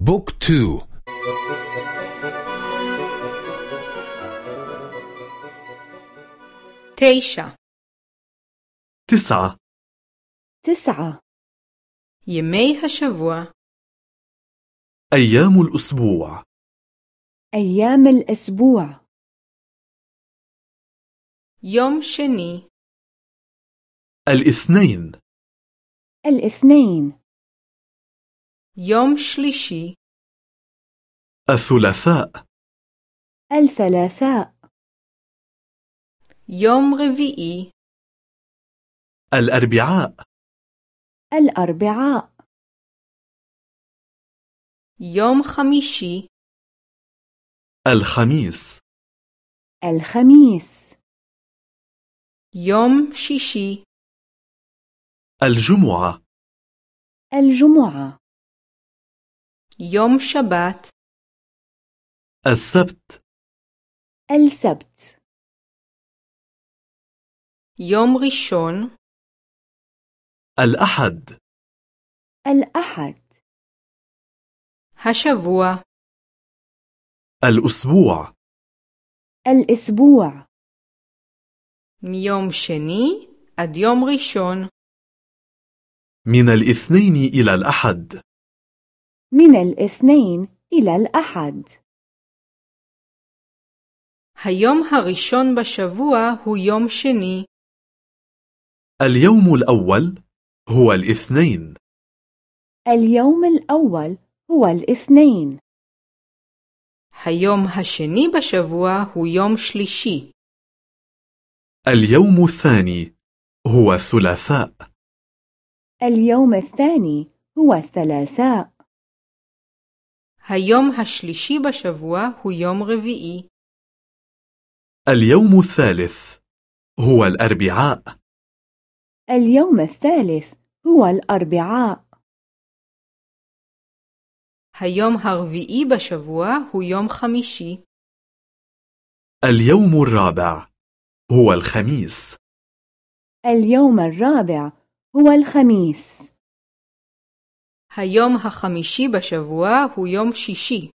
بوك تو. تيشا تسعة. تسعة. يمي هشبوع أيام الأسبوع. أيام الأسبوع. يوم شني الإثنين. الإثنين. يوم شليشي. الثلاثاء. الثلاثاء. يوم ربيعي. الأربعاء. الأربعاء. يوم خميشي. الخميس. الخميس. يوم شيشي. الجمعة. الجمعة. يوم شبات. السبت. السبت. يوم ريشون الأحد. الأحد. هشبوع. الأسبوع. الأسبوع. ميوم شني عد يوم ريشون من الاثنين إلى الأحد. من الاثنين إلى الأحد היום הראשון בשבוע הוא יום שני. اليوم الأول هو الاثنين اليوم الأول هو الاثنين היום השני בשבוע הוא יום שלישי. اليوم الثاني هو الثلاثاء اليوم الثاني هو الثلاثاء היום השלישי בשבוע הוא יום רביעי. اليوم الثالث هو الأربعاء اليوم الثالث هو الأربعاء היום הרביעי בשבוע הוא יום חמישי. اليوم الرابع هو الخميس اليوم الرابع هو الخميس היום החמישי בשבוע הוא יום שישי.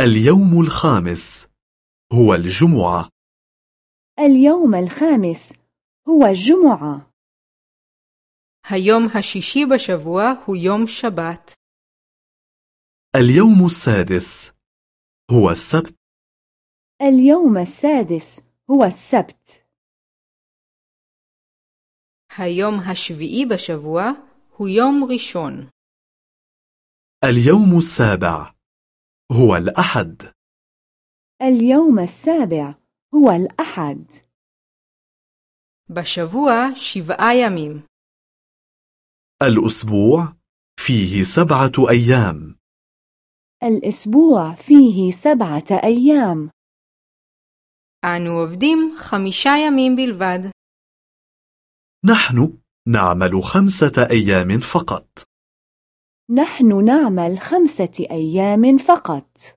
اليوم الخامس هو الجمعة اليوم الخامس هو الجمعة היום השישי בשבוע הוא יום שבת. اليوم السادس هو السبت اليوم السادس هو السبت היום השביעי בשבוע הוא יום ראשון. اليوم السابع هو الأحد اليوم السابع هو الأحد בשבוע שבעה ימים. الأسبوع فيه سبعة أيام الأسبوع فيه سبعة أيام אנו עובדים חמישה ימים בלבד. نحن نعمل خمسة أيام فقط. نحن نعمل خمسة أيام فقط.